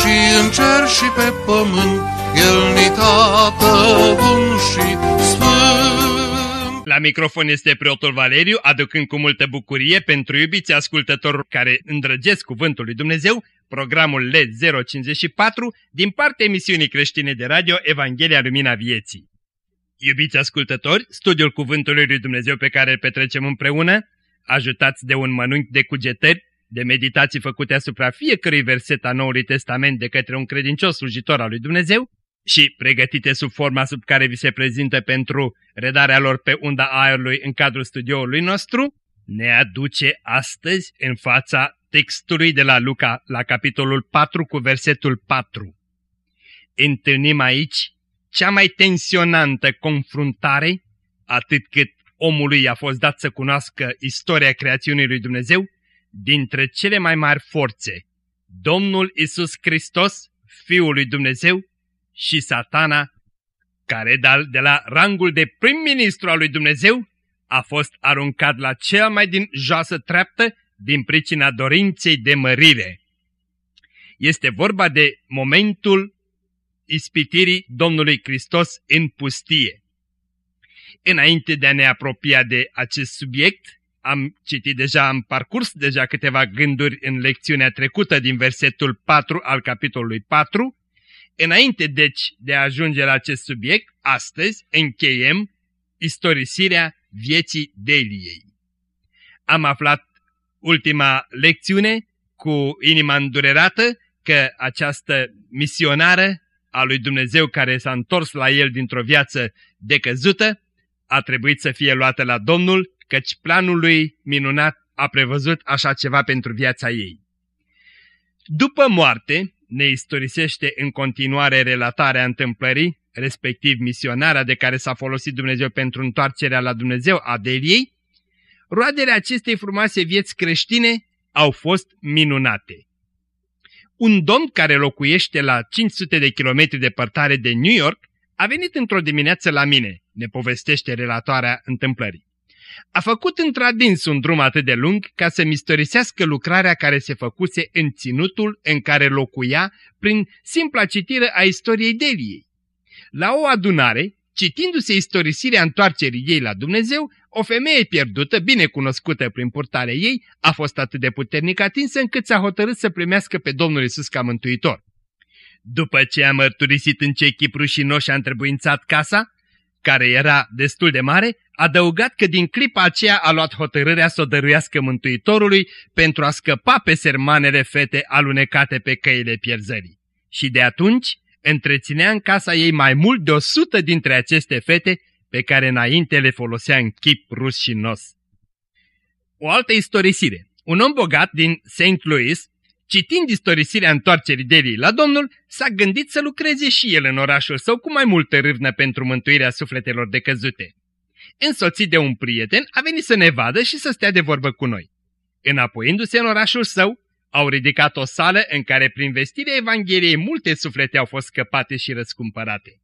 și în cer și pe pământ, El ni tată bun și sfânt. La microfon este preotul Valeriu, aducând cu multă bucurie pentru iubiți ascultători care îndrăgesc Cuvântul lui Dumnezeu, programul LED 054 din partea emisiunii creștine de radio Evanghelia Lumina Vieții. Iubiți ascultători, studiul Cuvântului lui Dumnezeu pe care îl petrecem împreună, ajutați de un mănânc de cugetări, de meditații făcute asupra fiecărui verset a Noului Testament de către un credincios slujitor al lui Dumnezeu și pregătite sub forma sub care vi se prezintă pentru redarea lor pe unda aerului în cadrul studioului nostru, ne aduce astăzi în fața textului de la Luca la capitolul 4 cu versetul 4. Întâlnim aici cea mai tensionantă confruntare, atât cât omului a fost dat să cunoască istoria creațiunii lui Dumnezeu, dintre cele mai mari forțe, Domnul Isus Hristos, Fiul lui Dumnezeu, și satana, care de la rangul de prim-ministru al lui Dumnezeu a fost aruncat la cea mai din joasă treaptă din pricina dorinței de mărire. Este vorba de momentul ispitirii Domnului Hristos în pustie. Înainte de a ne apropia de acest subiect, am citit deja, am parcurs deja câteva gânduri în lecțiunea trecută din versetul 4 al capitolului 4. Înainte deci de a ajunge la acest subiect, astăzi încheiem istorisirea vieții Deliei. Am aflat ultima lecțiune cu inima îndurerată că această misionară a lui Dumnezeu care s-a întors la el dintr-o viață decăzută a trebuit să fie luată la Domnul căci planul lui minunat a prevăzut așa ceva pentru viața ei. După moarte, ne istorisește în continuare relatarea întâmplării, respectiv misionarea de care s-a folosit Dumnezeu pentru întoarcerea la Dumnezeu a Deliei, roadele acestei frumoase vieți creștine au fost minunate. Un domn care locuiește la 500 de kilometri departare de New York a venit într-o dimineață la mine, ne povestește relatoarea întâmplării. A făcut într-adins un drum atât de lung ca să mistorisească lucrarea care se făcuse în ținutul în care locuia prin simpla citire a istoriei Deliei. La o adunare, citindu-se istorisirea întoarcerii ei la Dumnezeu, o femeie pierdută, bine cunoscută prin purtarea ei, a fost atât de puternic atinsă încât s-a hotărât să primească pe Domnul Isus ca mântuitor. După ce a mărturisit în ce chip rușinos a întrebuințat casa, care era destul de mare, adăugat că din clipa aceea a luat hotărârea să o dăruiască Mântuitorului pentru a scăpa pe sermanele fete alunecate pe căile pierzării. Și de atunci întreținea în casa ei mai mult de o sută dintre aceste fete pe care înainte le folosea în chip rușinos. O altă istorisire. Un om bogat din St. Louis, citind istorisirea întoarcerii Delii la Domnul, s-a gândit să lucreze și el în orașul său cu mai multă râvnă pentru mântuirea sufletelor decăzute. Însoțit de un prieten, a venit să ne vadă și să stea de vorbă cu noi. Înapoiindu-se în orașul său, au ridicat o sală în care prin vestirea Evangheliei multe suflete au fost scăpate și răscumpărate.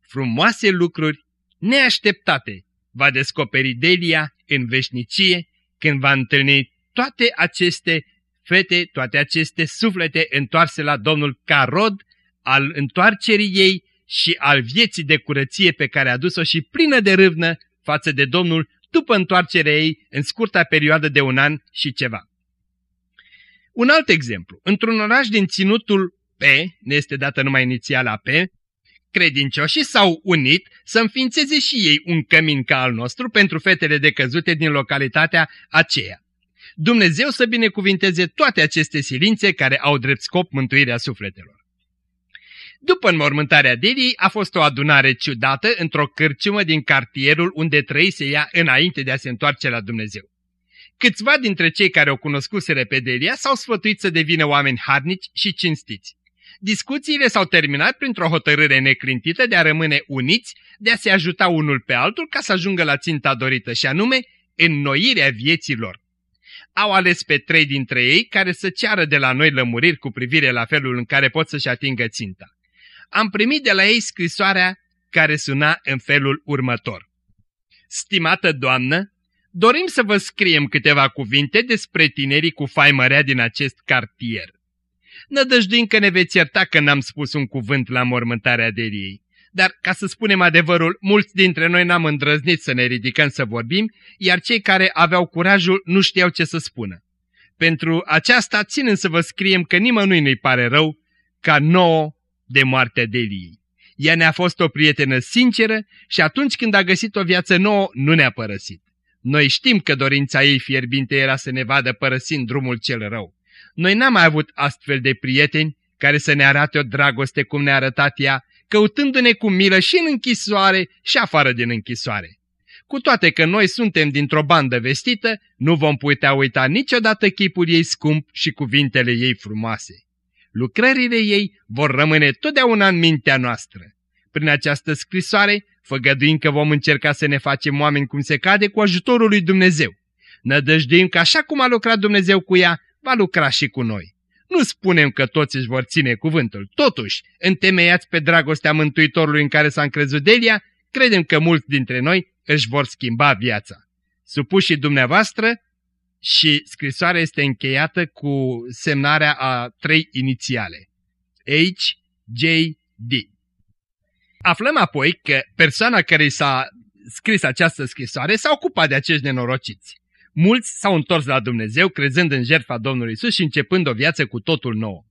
Frumoase lucruri neașteptate va descoperi Delia în veșnicie când va întâlni toate aceste fete, toate aceste suflete întoarse la Domnul ca rod al întoarcerii ei și al vieții de curăție pe care a dus-o și plină de râvnă față de Domnul după întoarcerea ei în scurta perioadă de un an și ceva. Un alt exemplu. Într-un oraș din ținutul P, ne este dată numai inițiala P, credincioșii s-au unit să înființeze și ei un cămin ca al nostru pentru fetele decăzute din localitatea aceea. Dumnezeu să binecuvinteze toate aceste silințe care au drept scop mântuirea sufletelor. După înmormântarea Deliei a fost o adunare ciudată într-o cârciumă din cartierul unde trăise ea înainte de a se întoarce la Dumnezeu. Câțiva dintre cei care o cunoscuseră pe Delia s-au sfătuit să devină oameni harnici și cinstiți. Discuțiile s-au terminat printr-o hotărâre neclintită de a rămâne uniți, de a se ajuta unul pe altul ca să ajungă la ținta dorită și anume înnoirea vieților. Au ales pe trei dintre ei care să ceară de la noi lămuriri cu privire la felul în care pot să-și atingă ținta. Am primit de la ei scrisoarea care suna în felul următor. Stimată doamnă, dorim să vă scriem câteva cuvinte despre tinerii cu faimărea din acest cartier. Nădăjduim că ne veți ierta că n-am spus un cuvânt la mormântarea Deliei. Dar, ca să spunem adevărul, mulți dintre noi n-am îndrăznit să ne ridicăm să vorbim, iar cei care aveau curajul nu știau ce să spună. Pentru aceasta țin să vă scriem că nimănui nu-i pare rău ca nouă de moartea Deliei. Ea ne-a fost o prietenă sinceră și atunci când a găsit o viață nouă, nu ne-a părăsit. Noi știm că dorința ei fierbinte era să ne vadă părăsind drumul cel rău. Noi n-am mai avut astfel de prieteni care să ne arate o dragoste cum ne-a arătat ea, căutându-ne cu milă și în închisoare și afară din închisoare. Cu toate că noi suntem dintr-o bandă vestită, nu vom putea uita niciodată chipul ei scump și cuvintele ei frumoase. Lucrările ei vor rămâne totdeauna în mintea noastră. Prin această scrisoare, făgăduim că vom încerca să ne facem oameni cum se cade cu ajutorul lui Dumnezeu. Nădăjduim că așa cum a lucrat Dumnezeu cu ea, va lucra și cu noi. Nu spunem că toți își vor ține cuvântul. Totuși, întemeiați pe dragostea Mântuitorului în care s-a încrezut Delia, credem că mulți dintre noi își vor schimba viața. Supușii dumneavoastră și scrisoarea este încheiată cu semnarea a trei inițiale. H, J, D. Aflăm apoi că persoana care s-a scris această scrisoare s-a ocupat de acești nenorociți. Mulți s-au întors la Dumnezeu crezând în jertfa Domnului Isus și începând o viață cu totul nouă.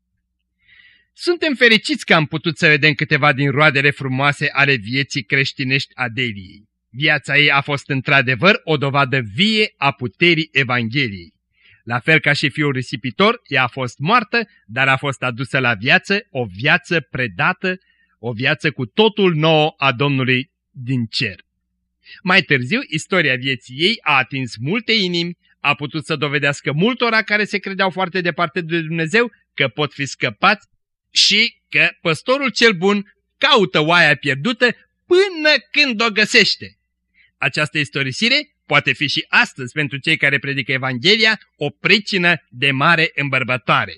Suntem fericiți că am putut să vedem câteva din roadele frumoase ale vieții creștinești a Deliei. Viața ei a fost într-adevăr o dovadă vie a puterii Evangheliei. La fel ca și fiul risipitor, ea a fost moartă, dar a fost adusă la viață, o viață predată, o viață cu totul nouă a Domnului din cer. Mai târziu, istoria vieții ei a atins multe inimi, a putut să dovedească multora care se credeau foarte departe de Dumnezeu că pot fi scăpați și că păstorul cel bun caută oaia pierdută până când o găsește. Această istorisire poate fi și astăzi pentru cei care predică Evanghelia o pricină de mare îmbărbătoare.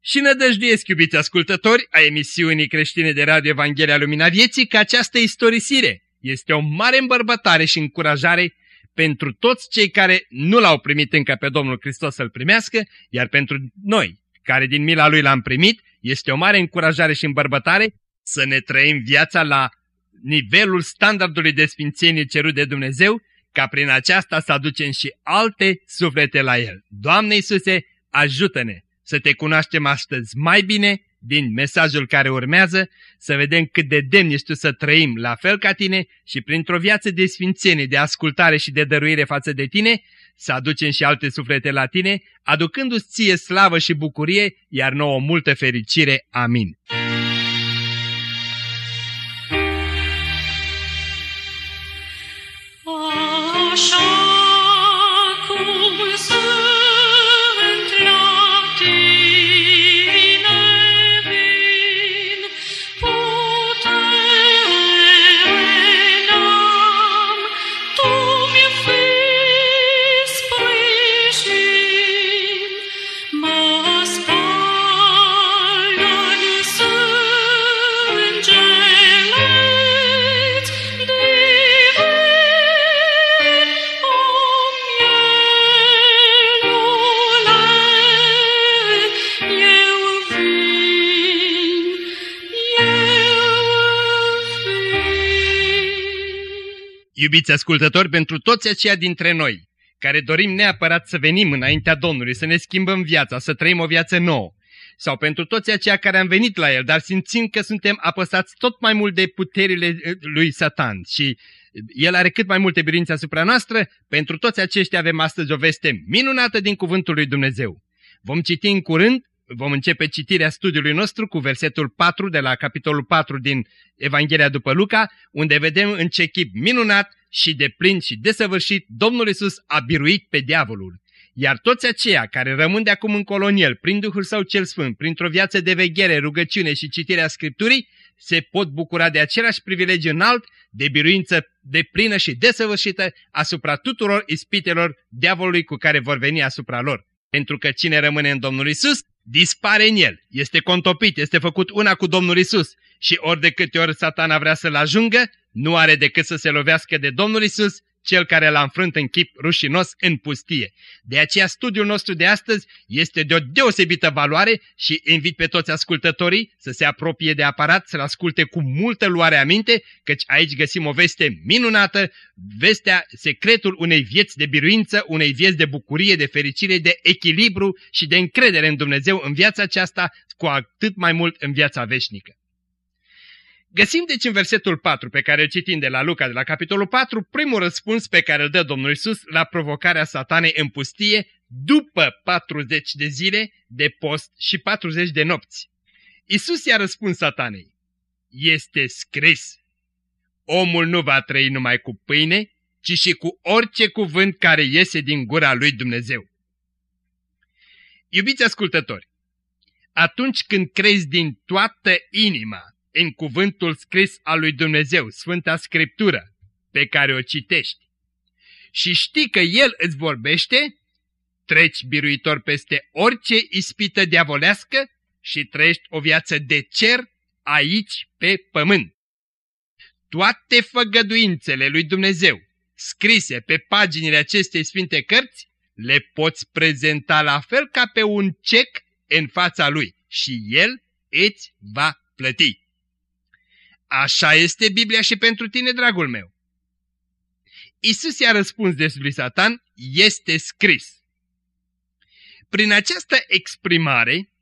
Și nădăjduiesc, iubiți ascultători, a emisiunii creștine de Radio Evanghelia Lumina Vieții, că această istorisire este o mare îmbărbătare și încurajare pentru toți cei care nu l-au primit încă pe Domnul Hristos să-L primească, iar pentru noi, care din mila Lui l-am primit, este o mare încurajare și îmbărbătare să ne trăim viața la nivelul standardului de sfințenie cerut de Dumnezeu, ca prin aceasta să aducem și alte suflete la El. Doamne Iisuse, ajută-ne să te cunoaștem astăzi mai bine din mesajul care urmează, să vedem cât de demn ești tu să trăim la fel ca tine și printr-o viață de sfințenie, de ascultare și de dăruire față de tine, să aducem și alte suflete la tine, aducându-ți ție slavă și bucurie, iar nouă multă fericire. Amin. Iubiți ascultători, pentru toți aceia dintre noi care dorim neapărat să venim înaintea Domnului, să ne schimbăm viața, să trăim o viață nouă, sau pentru toți aceia care am venit la El, dar simțim că suntem apăsați tot mai mult de puterile eh, lui Satan și el are cât mai multe birințe asupra noastră, pentru toți aceștia avem astăzi o veste minunată din Cuvântul lui Dumnezeu. Vom citi în curând vom începe citirea studiului nostru cu versetul 4 de la capitolul 4 din Evanghelia după Luca, unde vedem în ce chip minunat și de plin și desăvârșit Domnul Isus a biruit pe diavolul. Iar toți aceia care rămân de acum încolo în el, prin Duhul Său cel Sfânt, printr-o viață de veghere, rugăciune și citirea Scripturii, se pot bucura de același privilegiu înalt, de biruință de plină și desăvârșită asupra tuturor ispitelor diavolului cu care vor veni asupra lor. Pentru că cine rămâne în Domnul Isus, dispare în el, este contopit, este făcut una cu Domnul Isus. Și ori de câte ori satana vrea să-l ajungă, nu are decât să se lovească de Domnul Isus cel care l-a înfrânt în chip rușinos în pustie. De aceea studiul nostru de astăzi este de o deosebită valoare și invit pe toți ascultătorii să se apropie de aparat, să-l asculte cu multă luare aminte, căci aici găsim o veste minunată, vestea, secretul unei vieți de biruință, unei vieți de bucurie, de fericire, de echilibru și de încredere în Dumnezeu în viața aceasta, cu atât mai mult în viața veșnică. Găsim deci în versetul 4 pe care îl citim de la Luca de la capitolul 4 primul răspuns pe care îl dă Domnul Isus la provocarea satanei în pustie după 40 de zile de post și 40 de nopți. Isus i-a răspuns satanei, este scris, omul nu va trăi numai cu pâine, ci și cu orice cuvânt care iese din gura lui Dumnezeu. Iubiți ascultători, atunci când crezi din toată inima în cuvântul scris al lui Dumnezeu, Sfânta Scriptură, pe care o citești, și știi că El îți vorbește, treci biruitor peste orice ispită diavolească și trăiești o viață de cer aici pe pământ. Toate făgăduințele lui Dumnezeu scrise pe paginile acestei sfinte cărți le poți prezenta la fel ca pe un cec în fața lui și el îți va plăti. Așa este Biblia și pentru tine, dragul meu. Isus i-a răspuns despre Satan, este scris. Prin această exprimare,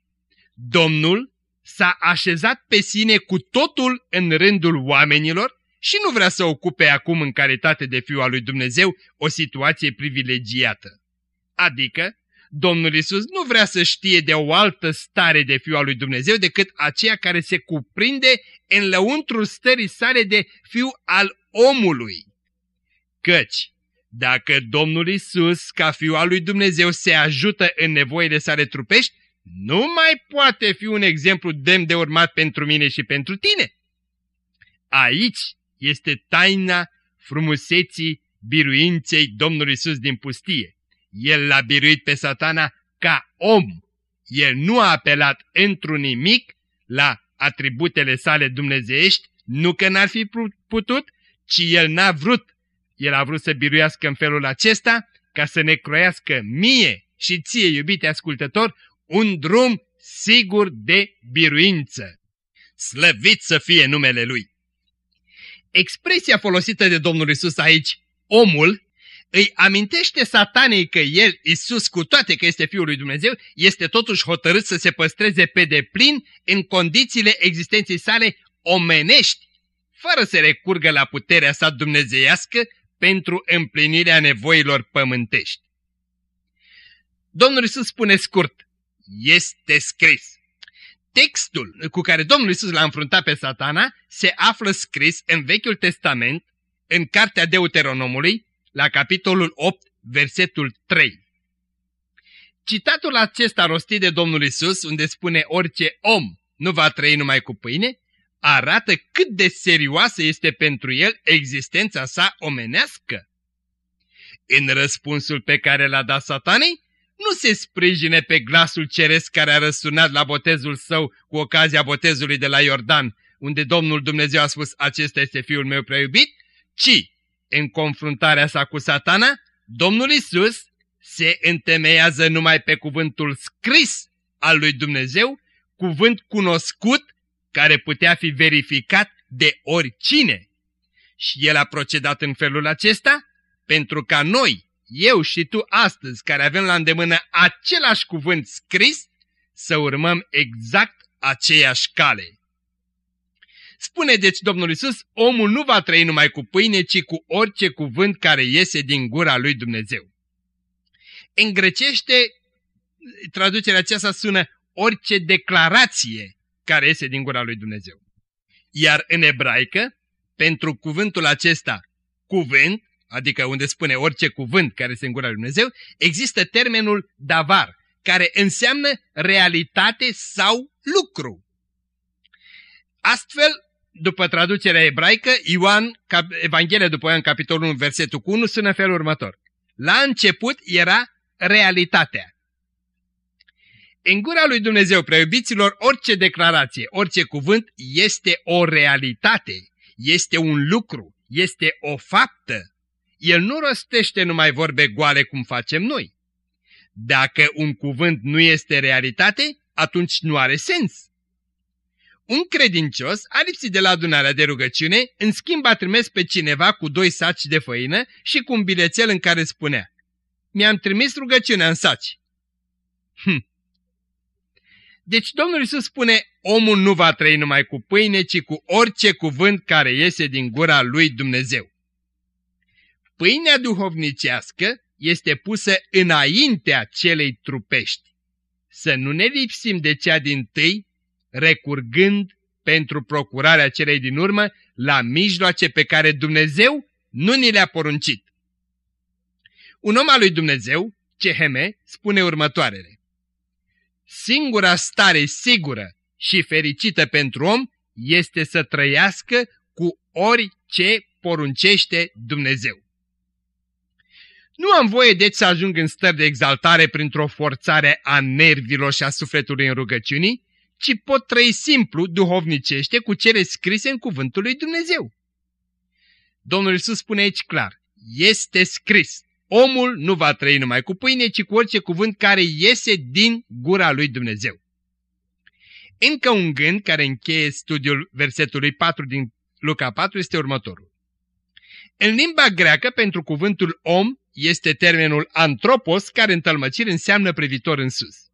Domnul s-a așezat pe sine cu totul în rândul oamenilor și nu vrea să ocupe acum în calitate de fiu al lui Dumnezeu o situație privilegiată. Adică, Domnul Isus nu vrea să știe de o altă stare de fiu al lui Dumnezeu decât aceea care se cuprinde în lăuntrul stării sale de fiu al omului. Căci, dacă Domnul Isus, ca fiu al lui Dumnezeu, se ajută în nevoile sale trupești, nu mai poate fi un exemplu demn de urmat pentru mine și pentru tine. Aici este taina frumuseții biruinței Domnului Isus din pustie. El l-a biruit pe satana ca om. El nu a apelat într-un nimic la atributele sale dumnezeiești, nu că n-ar fi putut, ci el n-a vrut. El a vrut să biruiască în felul acesta ca să ne croiască mie și ție, iubite ascultător, un drum sigur de biruință. Slăvit să fie numele Lui! Expresia folosită de Domnul Isus aici, omul, îi amintește satanei că el, Isus, cu toate că este Fiul lui Dumnezeu, este totuși hotărât să se păstreze pe deplin în condițiile existenței sale omenești, fără să recurgă la puterea sa dumnezeiască pentru împlinirea nevoilor pământești. Domnul Isus spune scurt, este scris. Textul cu care Domnul Isus l-a înfruntat pe satana se află scris în Vechiul Testament, în Cartea Deuteronomului, la capitolul 8, versetul 3. Citatul acesta rostit de Domnul Isus, unde spune orice om nu va trăi numai cu pâine, arată cât de serioasă este pentru el existența sa omenească. În răspunsul pe care l-a dat satanei, nu se sprijine pe glasul ceresc care a răsunat la botezul său cu ocazia botezului de la Iordan, unde Domnul Dumnezeu a spus, acesta este fiul meu preiubit, ci în confruntarea sa cu satana, Domnul Isus se întemeiază numai pe cuvântul scris al lui Dumnezeu, cuvânt cunoscut care putea fi verificat de oricine. Și el a procedat în felul acesta pentru ca noi, eu și tu astăzi, care avem la îndemână același cuvânt scris, să urmăm exact aceeași cale. Spune deci Domnul Isus, omul nu va trăi numai cu pâine, ci cu orice cuvânt care iese din gura lui Dumnezeu. În grecește, traducerea aceasta sună orice declarație care iese din gura lui Dumnezeu. Iar în ebraică, pentru cuvântul acesta, cuvânt, adică unde spune orice cuvânt care se în gura lui Dumnezeu, există termenul davar, care înseamnă realitate sau lucru. Astfel, după traducerea ebraică, Ioan, Evanghelia după Ioan, capitolul 1, versetul 1, sună în felul următor. La început era realitatea. În gura lui Dumnezeu, preiubiților, orice declarație, orice cuvânt este o realitate, este un lucru, este o faptă. El nu rostește numai vorbe goale cum facem noi. Dacă un cuvânt nu este realitate, atunci nu are sens. Un credincios a lipsit de la adunarea de rugăciune, în schimb a trimis pe cineva cu doi saci de făină și cu un bilețel în care spunea Mi-am trimis rugăciunea în saci. Hm. Deci Domnul Iisus spune, omul nu va trăi numai cu pâine, ci cu orice cuvânt care iese din gura lui Dumnezeu. Pâinea duhovnicească este pusă înaintea celei trupești. Să nu ne lipsim de cea din tâi, recurgând pentru procurarea celei din urmă la mijloace pe care Dumnezeu nu ni le-a poruncit. Un om al lui Dumnezeu, CHM, spune următoarele. Singura stare sigură și fericită pentru om este să trăiască cu orice poruncește Dumnezeu. Nu am voie deci să ajung în stări de exaltare printr-o forțare a nervilor și a sufletului în rugăciunii, ci pot trăi simplu, duhovnicește, cu cele scrise în cuvântul lui Dumnezeu. Domnul Iisus spune aici clar, este scris, omul nu va trăi numai cu pâine, ci cu orice cuvânt care iese din gura lui Dumnezeu. Încă un gând care încheie studiul versetului 4 din Luca 4 este următorul. În limba greacă, pentru cuvântul om, este termenul antropos, care în tălmăcire înseamnă privitor în sus.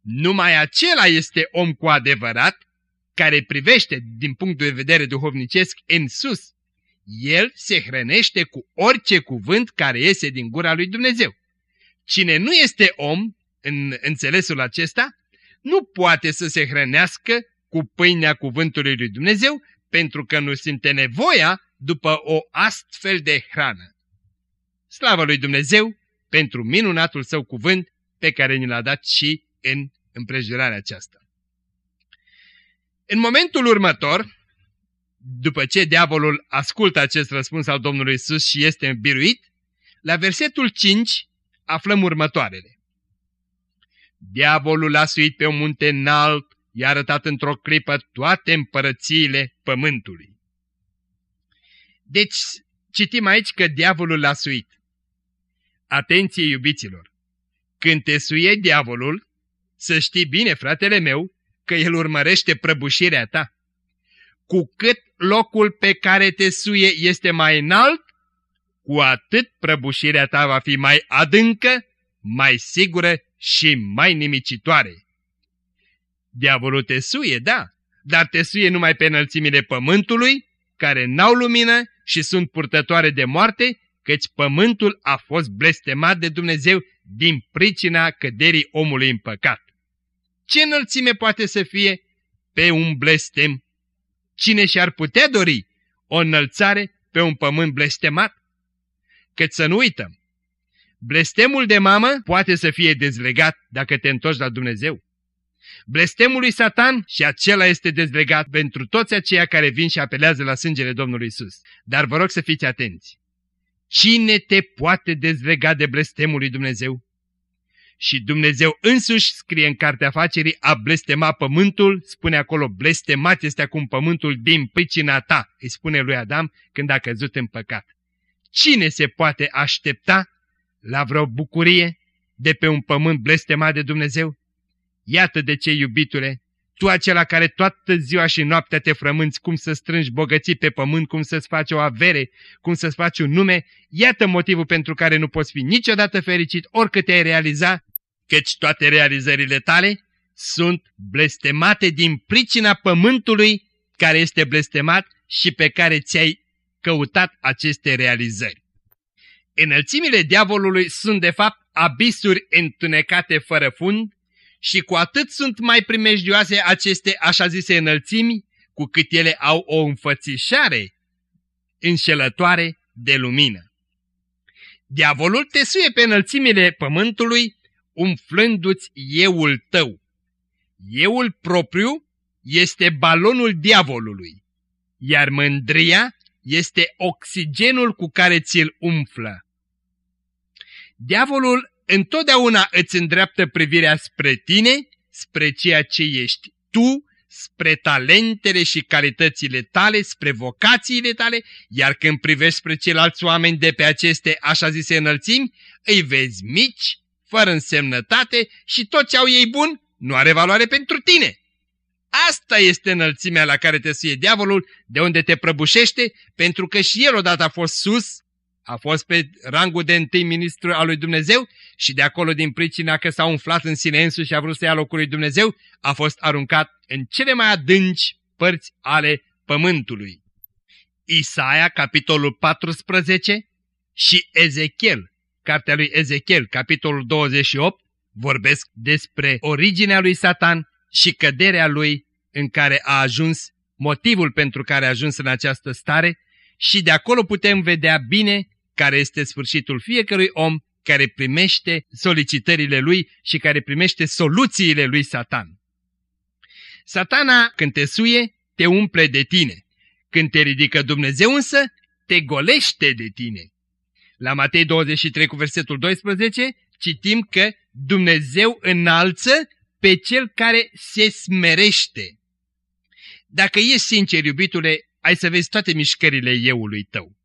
Numai acela este om cu adevărat, care privește din punct de vedere duhovnicesc în sus. El se hrănește cu orice cuvânt care iese din gura lui Dumnezeu. Cine nu este om, în înțelesul acesta, nu poate să se hrănească cu pâinea cuvântului lui Dumnezeu, pentru că nu simte nevoia după o astfel de hrană. Slavă lui Dumnezeu pentru minunatul său cuvânt pe care ni l-a dat și în împrejurarea aceasta. În momentul următor, după ce diavolul ascultă acest răspuns al Domnului Isus și este biruit, la versetul 5 aflăm următoarele. Diavolul a suit pe un munte înalt, i-a arătat într-o clipă toate împărățiile pământului. Deci, citim aici că diavolul l-a suit. Atenție, iubiților! Când te suie diavolul, să știi bine, fratele meu, că el urmărește prăbușirea ta. Cu cât locul pe care te suie este mai înalt, cu atât prăbușirea ta va fi mai adâncă, mai sigură și mai nimicitoare. Diavolul te suie, da, dar te suie numai pe înălțimile pământului, care n-au lumină și sunt purtătoare de moarte, căci pământul a fost blestemat de Dumnezeu din pricina căderii omului în păcat. Ce înălțime poate să fie pe un blestem? Cine și-ar putea dori o înălțare pe un pământ blestemat? Cât să nu uităm, blestemul de mamă poate să fie dezlegat dacă te întorci la Dumnezeu. Blestemul lui Satan și acela este dezlegat pentru toți aceia care vin și apelează la sângele Domnului Isus. Dar vă rog să fiți atenți. Cine te poate dezlega de blestemul lui Dumnezeu? Și Dumnezeu însuși scrie în cartea facerii a blestema pământul, spune acolo blestemat este acum pământul din pricina ta, îi spune lui Adam când a căzut în păcat. Cine se poate aștepta la vreo bucurie de pe un pământ blestemat de Dumnezeu? Iată de ce, iubitule, tu acela care toată ziua și noaptea te frămânți cum să strângi bogății pe pământ, cum să-ți faci o avere, cum să-ți faci un nume, iată motivul pentru care nu poți fi niciodată fericit oricât te-ai realiza, căci toate realizările tale sunt blestemate din pricina pământului care este blestemat și pe care ți-ai căutat aceste realizări. Înălțimile diavolului sunt de fapt abisuri întunecate fără fund, și cu atât sunt mai primejdioase aceste așa zise înălțimi, cu cât ele au o înfățișare înșelătoare de lumină. Diavolul te suie pe înălțimile pământului, umflându-ți euul tău. Euul propriu este balonul diavolului, iar mândria este oxigenul cu care ți-l umflă. Diavolul întotdeauna îți îndreaptă privirea spre tine, spre ceea ce ești tu, spre talentele și calitățile tale, spre vocațiile tale, iar când privești spre ceilalți oameni de pe aceste așa zise înălțimi, îi vezi mici, fără însemnătate și tot ce au ei bun nu are valoare pentru tine. Asta este înălțimea la care te suie diavolul, de unde te prăbușește, pentru că și el odată a fost sus, a fost pe rangul de întâi ministru al lui Dumnezeu și de acolo din pricina că s-a umflat în sine însuși și a vrut să ia locul lui Dumnezeu, a fost aruncat în cele mai adânci părți ale pământului. Isaia, capitolul 14 și Ezechiel, cartea lui Ezechiel, capitolul 28, vorbesc despre originea lui Satan și căderea lui în care a ajuns, motivul pentru care a ajuns în această stare și de acolo putem vedea bine care este sfârșitul fiecărui om care primește solicitările lui și care primește soluțiile lui Satan. Satana, când te suie, te umple de tine. Când te ridică Dumnezeu însă, te golește de tine. La Matei 23 cu versetul 12 citim că Dumnezeu înalță pe cel care se smerește. Dacă ești sincer, iubitule, ai să vezi toate mișcările euului tău.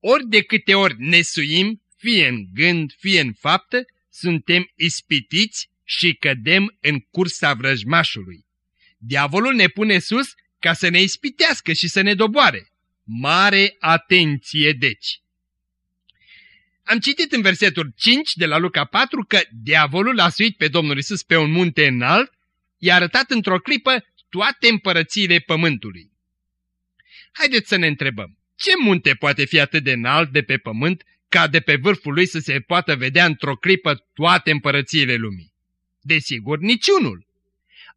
Ori de câte ori ne suim, fie în gând, fie în faptă, suntem ispitiți și cădem în cursa vrăjmașului. Diavolul ne pune sus ca să ne ispitească și să ne doboare. Mare atenție deci! Am citit în versetul 5 de la Luca 4 că diavolul a suit pe Domnul Isus pe un munte înalt, i-a arătat într-o clipă toate împărățiile pământului. Haideți să ne întrebăm, ce munte poate fi atât de înalt de pe pământ ca de pe vârful lui să se poată vedea într-o clipă toate împărățiile lumii? Desigur, niciunul.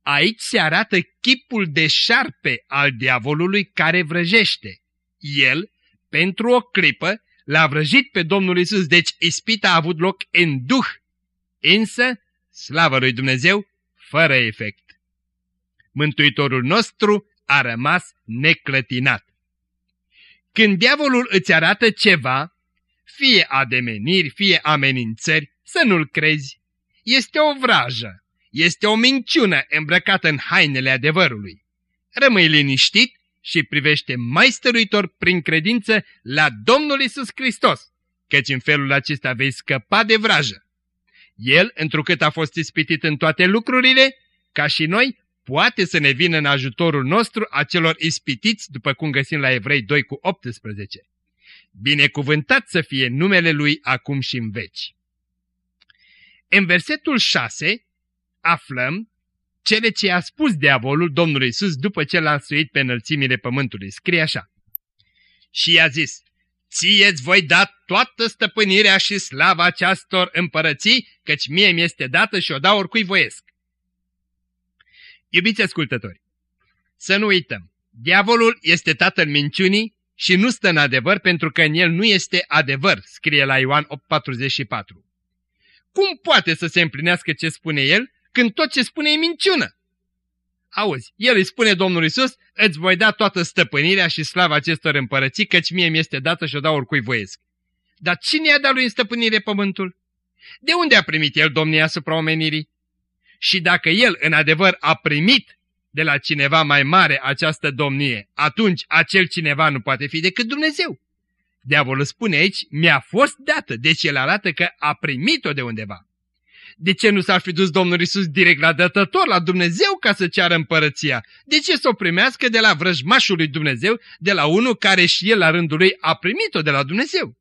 Aici se arată chipul de șarpe al diavolului care vrăjește. El, pentru o clipă, l-a vrăjit pe Domnul Isus, deci ispita a avut loc în duh, însă, slavă lui Dumnezeu, fără efect. Mântuitorul nostru a rămas neclătinat. Când diavolul îți arată ceva, fie ademeniri, fie amenințări, să nu-l crezi. Este o vrajă, este o minciună îmbrăcată în hainele adevărului. Rămâi liniștit și privește mai stăruitor prin credință la Domnul Isus Hristos, căci în felul acesta vei scăpa de vrajă. El, întrucât a fost ispitit în toate lucrurile, ca și noi, poate să ne vină în ajutorul nostru a celor ispitiți, după cum găsim la Evrei 2 cu 18. Binecuvântat să fie numele Lui acum și în veci. În versetul 6 aflăm cele ce a spus diavolul Domnului Iisus după ce l-a suit pe înălțimile pământului. Scrie așa. Și i-a zis, ție-ți voi da toată stăpânirea și slava acestor împărății, căci mie mi-este dată și o dau oricui voiesc. Iubiți ascultători, să nu uităm, diavolul este tatăl minciunii și nu stă în adevăr pentru că în el nu este adevăr, scrie la Ioan 8,44. Cum poate să se împlinească ce spune el când tot ce spune e minciună? Auzi, el îi spune Domnul Isus, îți voi da toată stăpânirea și slava acestor împărății, căci mie mi-este dată și o dau oricui voiesc. Dar cine i-a dat lui în stăpânire pământul? De unde a primit el domnia asupra omenirii? Și dacă el în adevăr a primit de la cineva mai mare această domnie, atunci acel cineva nu poate fi decât Dumnezeu. Diavolul spune aici, mi-a fost dată, deci el arată că a primit-o de undeva. De ce nu s-ar fi dus Domnul Isus direct la dătător, la Dumnezeu, ca să ceară împărăția? De ce să o primească de la vrăjmașul lui Dumnezeu, de la unul care și el la rândul lui a primit-o de la Dumnezeu?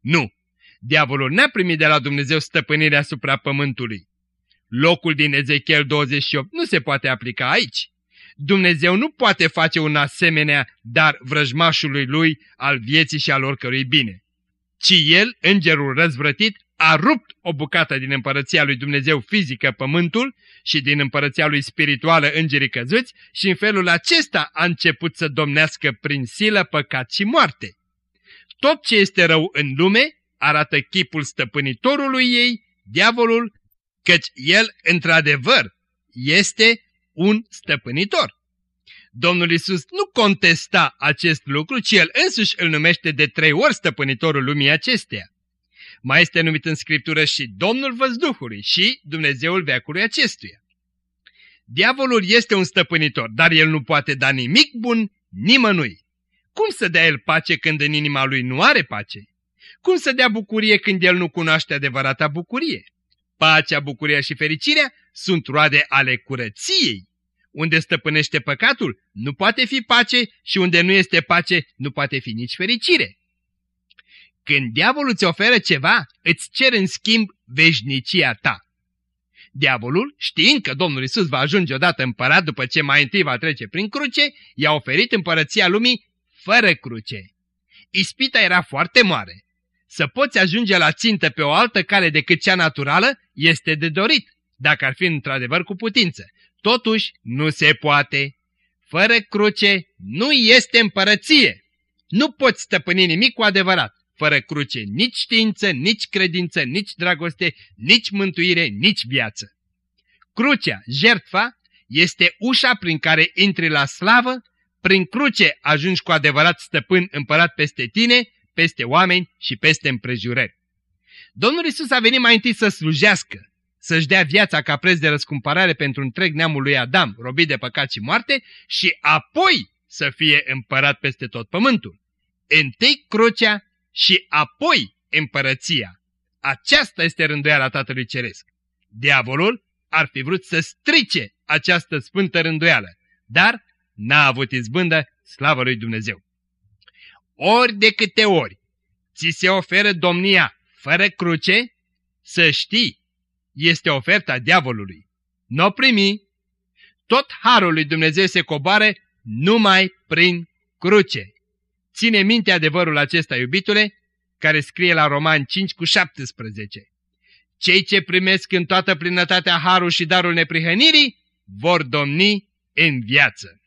Nu, diavolul n-a primit de la Dumnezeu stăpânirea asupra pământului. Locul din Ezechiel 28 nu se poate aplica aici. Dumnezeu nu poate face un asemenea dar vrăjmașului lui al vieții și al oricărui bine. Ci el, îngerul răzvrătit, a rupt o bucată din împărăția lui Dumnezeu fizică pământul și din împărăția lui spirituală îngerii căzuți și în felul acesta a început să domnească prin silă păcat și moarte. tot ce este rău în lume arată chipul stăpânitorului ei, diavolul, căci el, într-adevăr, este un stăpânitor. Domnul Isus nu contesta acest lucru, ci el însuși îl numește de trei ori stăpânitorul lumii acesteia. Mai este numit în Scriptură și Domnul Văzduhului și Dumnezeul veacului acestuia. Diavolul este un stăpânitor, dar el nu poate da nimic bun nimănui. Cum să dea el pace când în inima lui nu are pace? Cum să dea bucurie când el nu cunoaște adevărata bucurie? Pacea, bucuria și fericirea sunt roade ale curăției. Unde stăpânește păcatul, nu poate fi pace și unde nu este pace, nu poate fi nici fericire. Când diavolul îți oferă ceva, îți cer în schimb veșnicia ta. Diavolul, știind că Domnul Isus va ajunge odată împărat după ce mai întâi va trece prin cruce, i-a oferit împărăția lumii fără cruce. Ispita era foarte mare. Să poți ajunge la țintă pe o altă cale decât cea naturală este de dorit, dacă ar fi într-adevăr cu putință. Totuși, nu se poate. Fără cruce nu este împărăție. Nu poți stăpâni nimic cu adevărat. Fără cruce nici știință, nici credință, nici dragoste, nici mântuire, nici viață. Crucea, jertfa, este ușa prin care intri la slavă, prin cruce ajungi cu adevărat stăpân împărat peste tine, peste oameni și peste împrejurări. Domnul Isus a venit mai întâi să slujească, să-și dea viața ca preț de răscumpărare pentru întreg neamul lui Adam, robit de păcat și moarte, și apoi să fie împărat peste tot pământul. Întâi crucea și apoi împărăția. Aceasta este rânduiala Tatălui Ceresc. Diavolul ar fi vrut să strice această sfântă rânduială, dar n-a avut izbândă, slavă lui Dumnezeu. Ori de câte ori ți se oferă domnia fără cruce, să știi, este oferta diavolului. Nu o primi. Tot harul lui Dumnezeu se coboare numai prin cruce. Ține minte adevărul acesta, iubitule, care scrie la Roman 5 cu 17. Cei ce primesc în toată plinătatea harul și darul neprihănirii vor domni în viață.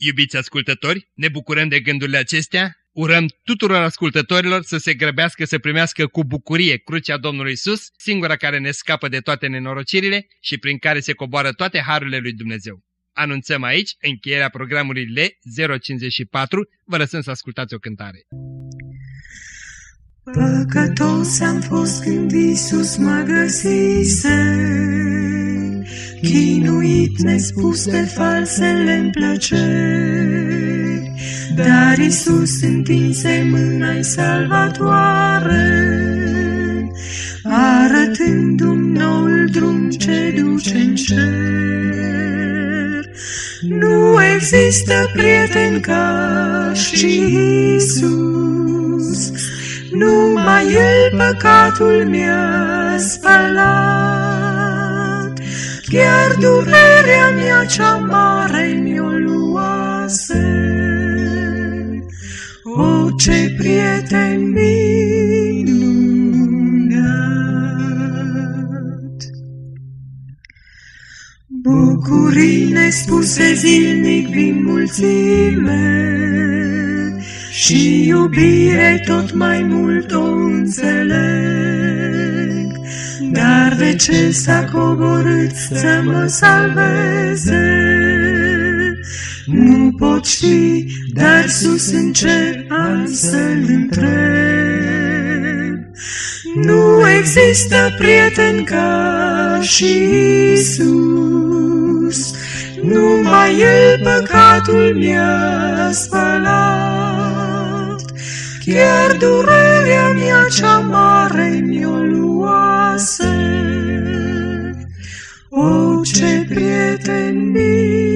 Iubiți ascultători, ne bucurăm de gândurile acestea, urăm tuturor ascultătorilor să se grăbească să primească cu bucurie crucea Domnului Isus, singura care ne scapă de toate nenorocirile și prin care se coboară toate harurile lui Dumnezeu. Anunțăm aici încheierea programului L054, vă lăsăm să ascultați o cântare. Păcătos am fost când Iisus mă găsise, Chinuit nespus de falsele plăceri, Dar Iisus întinse mâna-i salvatoare, Arătându-mi noul drum ce duce în cer. Nu există prieten ca și Iisus, numai El păcatul mi-a spălat. Chiar durerea mea cea mare mi-o luase. O, ce prieten minunat! Bucurii nespuse zilnic vin mulțime, și iubire tot mai mult o înțeleg. Dar de ce s-a coborât să mă salveze? Nu pot ști, dar sus în cer am să-l întreb. Nu există prieten ca și Isus, numai El păcatul mi-a spălat. Chiar durerea mea cea mare mi-o luase. O, ce prieten mie!